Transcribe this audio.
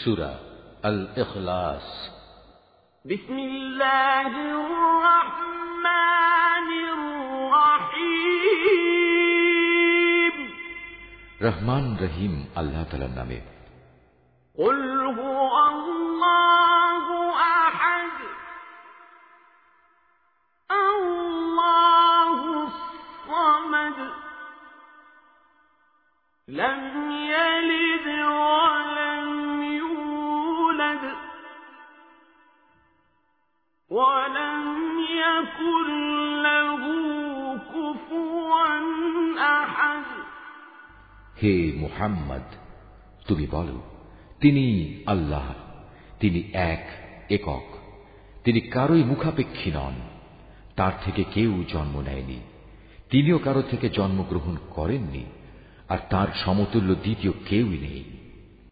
সুরা আল ইখলাস بسم الله الرحمن الرحيم রহমান রহিম আল্লাহ তালার নামে قل هو الله أحد الله الصمد لم يلد ولم يكن له كفوا أحد হে মুহাম্মদ তুমি বলো তিনি আল্লাহ তিনি এক একক তিনি কারোই মুখাপেক্ষী নন তার থেকে কেউ জন্ম নেয়নি তিনিও কারো থেকে জন্মগ্রহণ করেননি আর তার সমতুল্য দ্বিতীয় কেউই নেই